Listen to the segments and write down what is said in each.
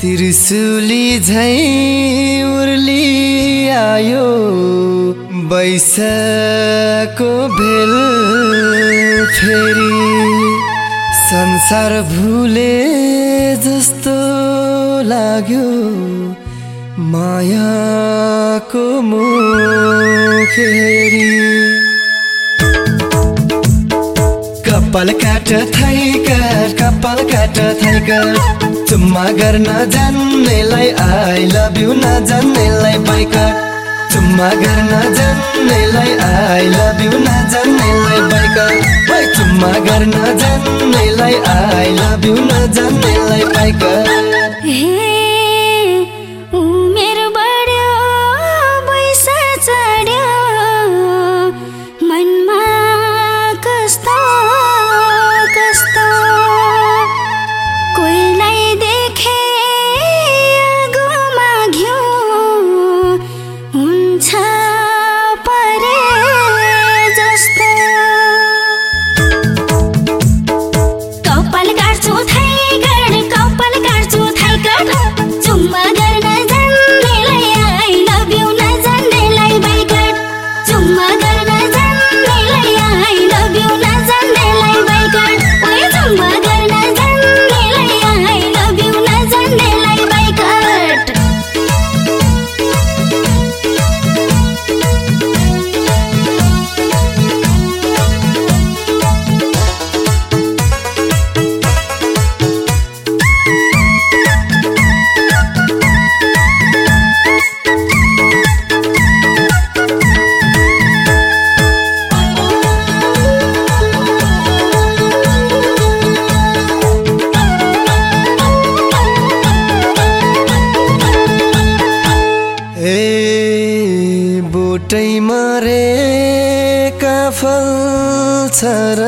त्रिशुली झै उर्ली आयो बैसको भेल फेरि। संसार भुले जस्तो लाग्यो मायाको मुखेरी कपाल काट थाइकर कपाल काट थाइकर चुम्मा गर्न जान्नेलाई आई लभ यु नजान्नेलाई बाइकर। चुम्मा गर्न जान्नेलाई आई लभ यु नजान्नेलाई बाइकर। चुम्मा गर्न जान्नेलाई आई लभ यु नजान्नेलाई बाइकर। बोटै मरेका फल्छ र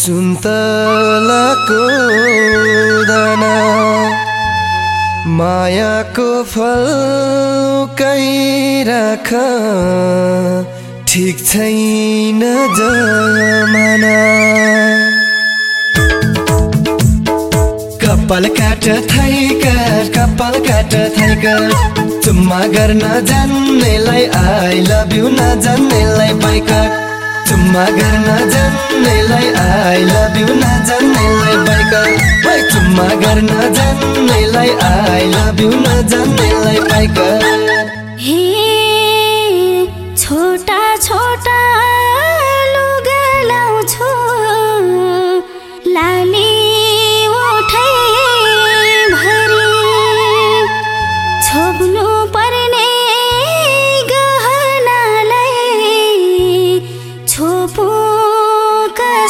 सुन्तलाको दाना मायाको फल कहीँ राख। ठिक छैन जमाना। कपाल काट थाइकर कपाल काट थाइकर। चुम्मा गर्न जान्नेलाई आई लभ यु नजान्नेलाई बाइकर चुम्मा गर्न जान्नेलाई आई लभ यु नजान्नेलाई बाइकर ओइ चुम्मा गर्न जान्नेलाई आई लभ यु नजान्नेलाई बाइकर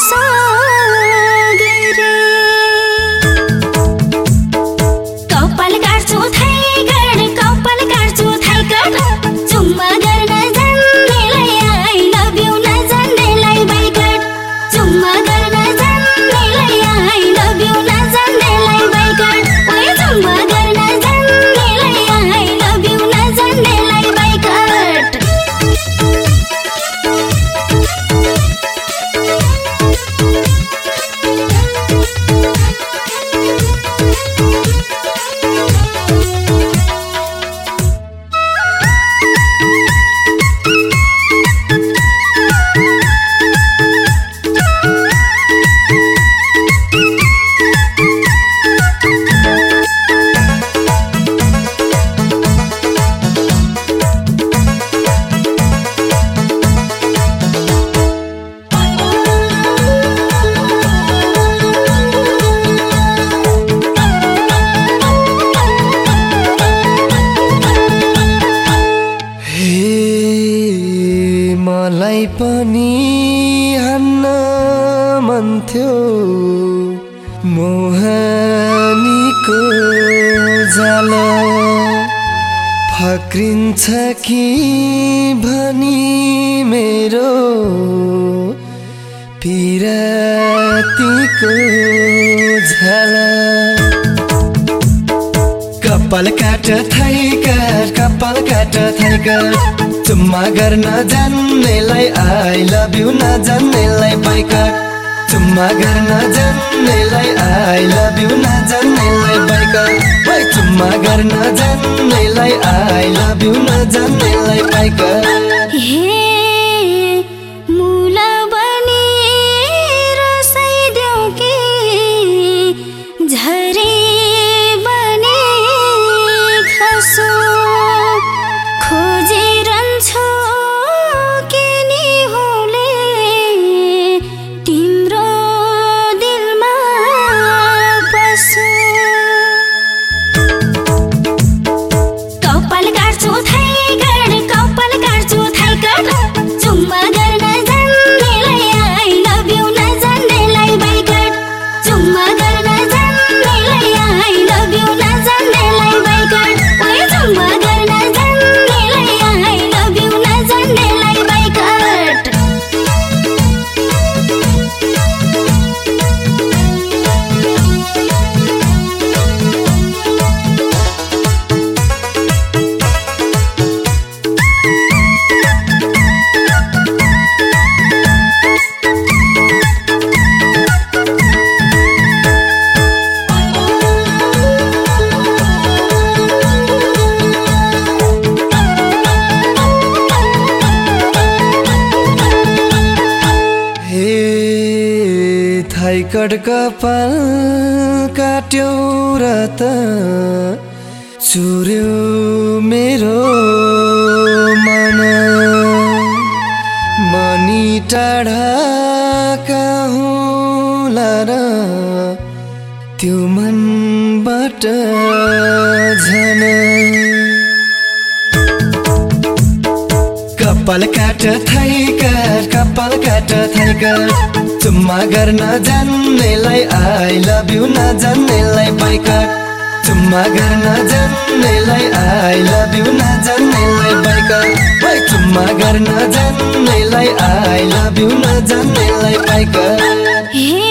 सा मलाई पनि हान्न मन थियो। मोहनीको जाल फक्रिन्छ कि भनी मेरो पिरातीको झाला। कपाल काट थाइकर कपाल काट थाइकर चुम्मा गर्न जान्नेलाई आई लभ यु नजान्नेलाई बाइकर चुम्मा गर्न जान्नेलाई आई लभ यु नजान्नेलाई बाइक है चुम्मा गर्न जान्नेलाई आई लभ यु नजान्नेलाई बाइक थाइकड कपाल काट्यौ र त चुर्यो मेरो मन। मनी टाढा हुला र? त्यो मनबाट झन। कपाल काट थाइकर कपाल काट थाइकर चुम्मा गर्न जान्नेलाई आई लभ यु नजान्नेलाई बाइकट चुम्मा गर्न जान्नेलाई आई लभ यु नजान्नेलाई बाइकट चुम्मा गर्न जान्नेलाई आई लभ यु नजान्नेलाई बाइकट